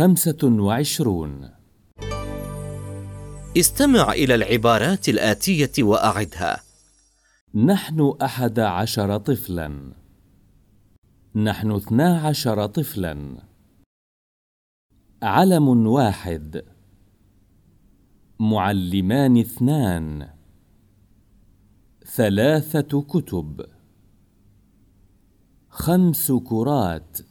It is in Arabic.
خمسة وعشرون. استمع إلى العبارات الآتية وأعدها. نحن أحد عشر طفلا. نحن اثنا عشر طفلا. علم واحد. معلمان اثنان. ثلاثة كتب. خمس كرات.